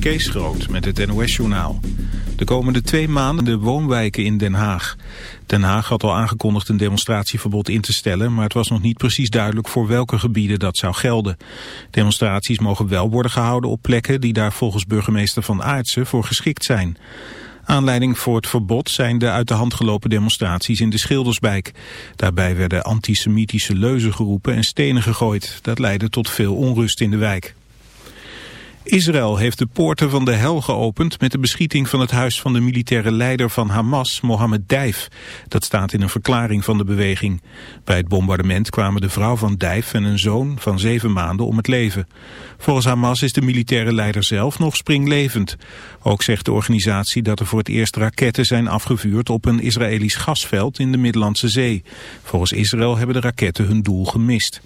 Kees Groot met het NOS-journaal. De komende twee maanden de woonwijken in Den Haag. Den Haag had al aangekondigd een demonstratieverbod in te stellen... maar het was nog niet precies duidelijk voor welke gebieden dat zou gelden. Demonstraties mogen wel worden gehouden op plekken... die daar volgens burgemeester Van Aartsen voor geschikt zijn. Aanleiding voor het verbod zijn de uit de hand gelopen demonstraties in de Schilderswijk. Daarbij werden antisemitische leuzen geroepen en stenen gegooid. Dat leidde tot veel onrust in de wijk. Israël heeft de poorten van de hel geopend met de beschieting van het huis van de militaire leider van Hamas, Mohammed Dijf. Dat staat in een verklaring van de beweging. Bij het bombardement kwamen de vrouw van Dijf en een zoon van zeven maanden om het leven. Volgens Hamas is de militaire leider zelf nog springlevend. Ook zegt de organisatie dat er voor het eerst raketten zijn afgevuurd op een Israëlisch gasveld in de Middellandse Zee. Volgens Israël hebben de raketten hun doel gemist.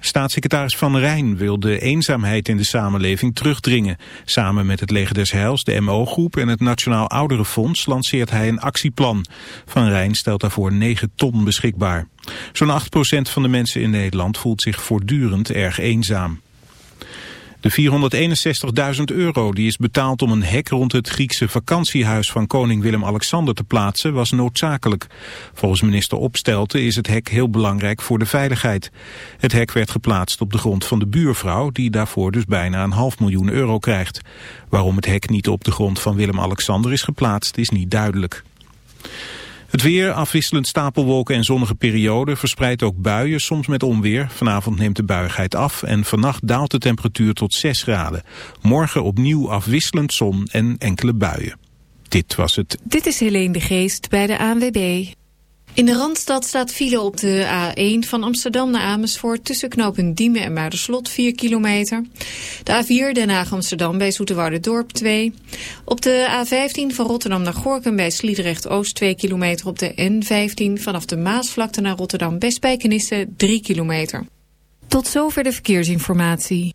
Staatssecretaris Van Rijn wil de eenzaamheid in de samenleving terugdringen. Samen met het Leger des Heils, de MO-groep en het Nationaal Ouderenfonds lanceert hij een actieplan. Van Rijn stelt daarvoor 9 ton beschikbaar. Zo'n 8% van de mensen in Nederland voelt zich voortdurend erg eenzaam. De 461.000 euro die is betaald om een hek rond het Griekse vakantiehuis van koning Willem-Alexander te plaatsen was noodzakelijk. Volgens minister Opstelten is het hek heel belangrijk voor de veiligheid. Het hek werd geplaatst op de grond van de buurvrouw die daarvoor dus bijna een half miljoen euro krijgt. Waarom het hek niet op de grond van Willem-Alexander is geplaatst is niet duidelijk. Het weer, afwisselend stapelwolken en zonnige perioden, verspreidt ook buien, soms met onweer. Vanavond neemt de buigheid af en vannacht daalt de temperatuur tot 6 graden. Morgen opnieuw afwisselend zon en enkele buien. Dit was het. Dit is Helene de Geest bij de ANWB. In de Randstad staat file op de A1 van Amsterdam naar Amersfoort... tussen knopen Diemen en Muiderslot 4 kilometer. De A4 Den Haag-Amsterdam bij Dorp 2. Op de A15 van Rotterdam naar Gorkum bij Sliedrecht-Oost 2 kilometer... op de N15 vanaf de Maasvlakte naar Rotterdam bij Spijkenisse 3 kilometer. Tot zover de verkeersinformatie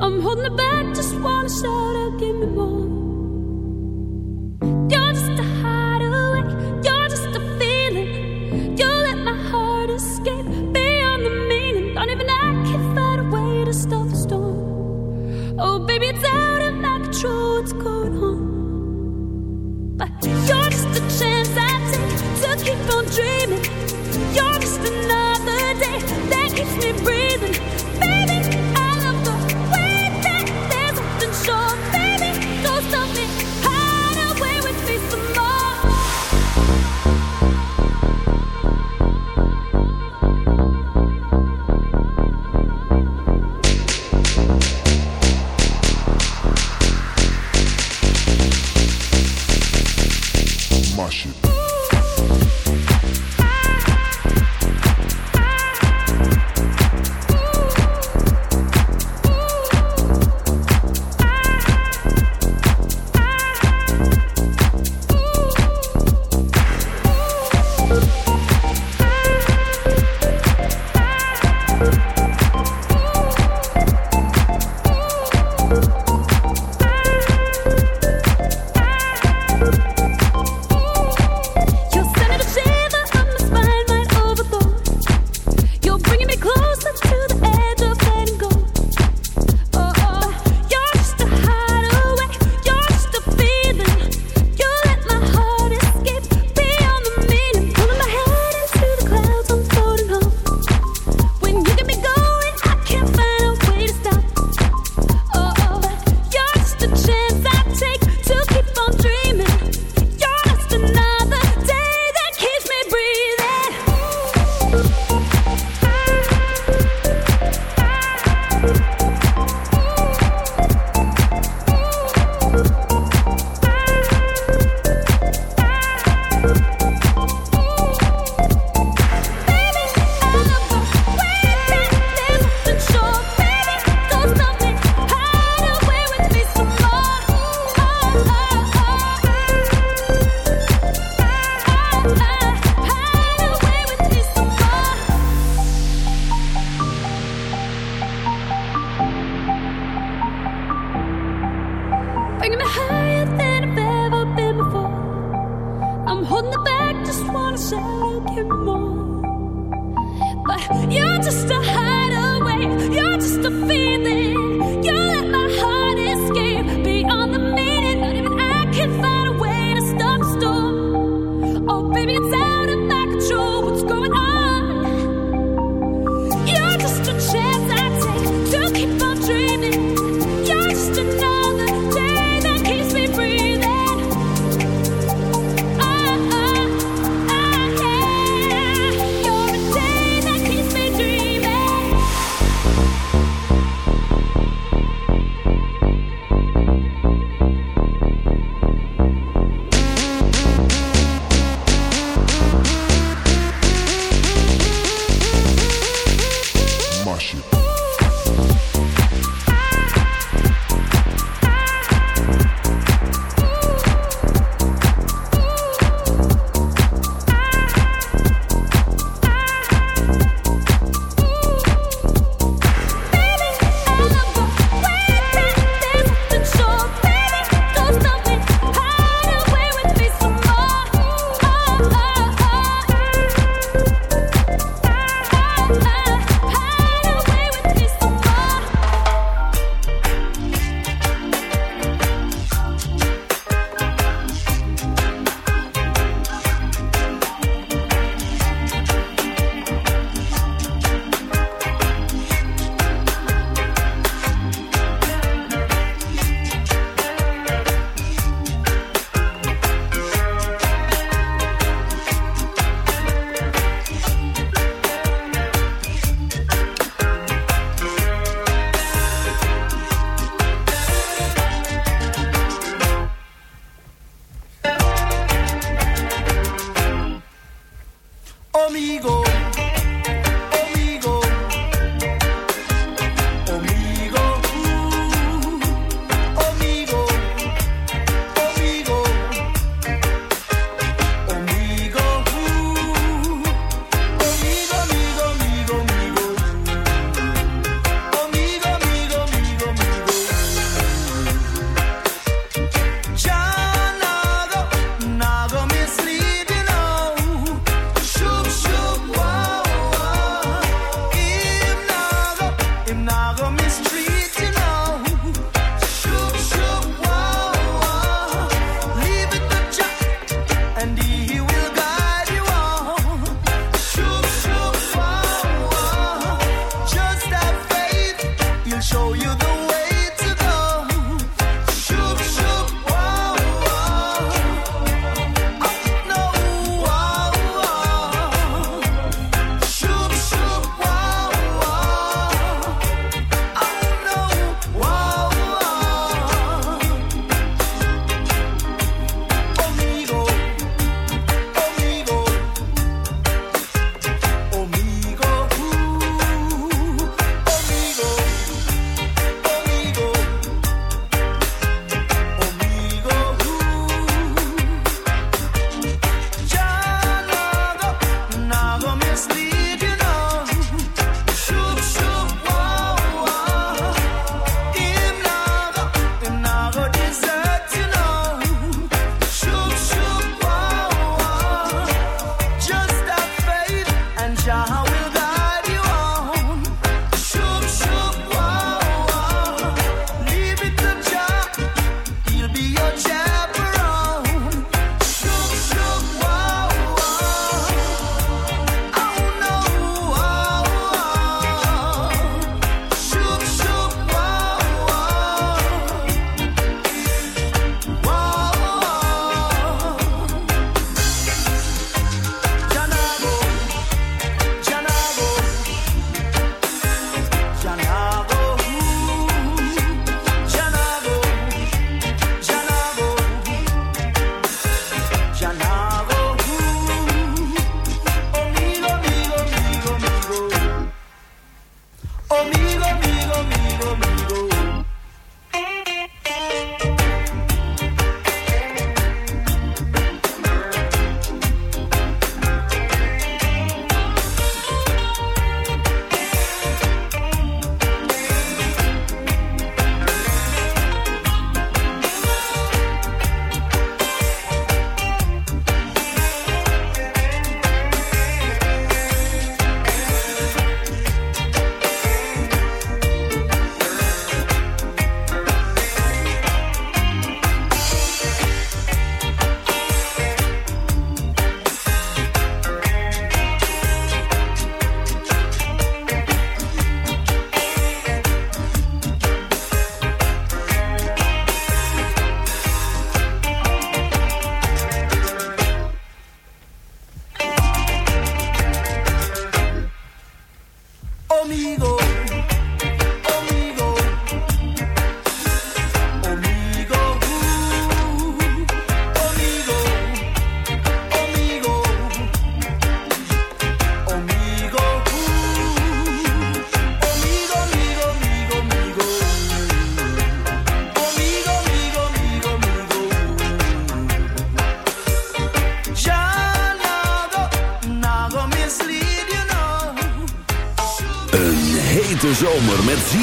I'm holding it back, just wanna shout out, give me more.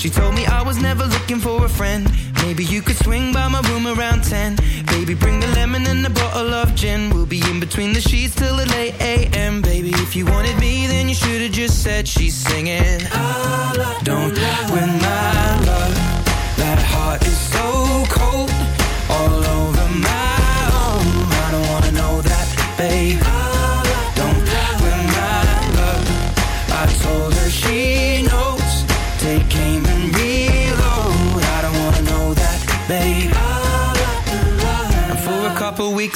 She told me I was never looking for a friend. Maybe you could swing by my room around 10. Baby, bring the lemon and a bottle of gin. We'll be in between the sheets till the late AM. Baby, if you wanted me, then you should have just said she's singing. I Don't my love. That heart is so cold. All over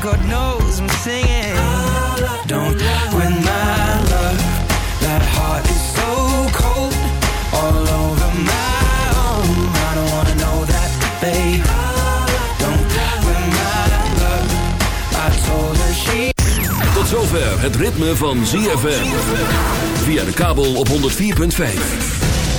God knows I'm singing. Don't win my love. That heart is so cold. All over my own. I don't wanna know that, babe. Don't win my love. I told her she. Tot zover het ritme van ZFM. Via de kabel op 104.5.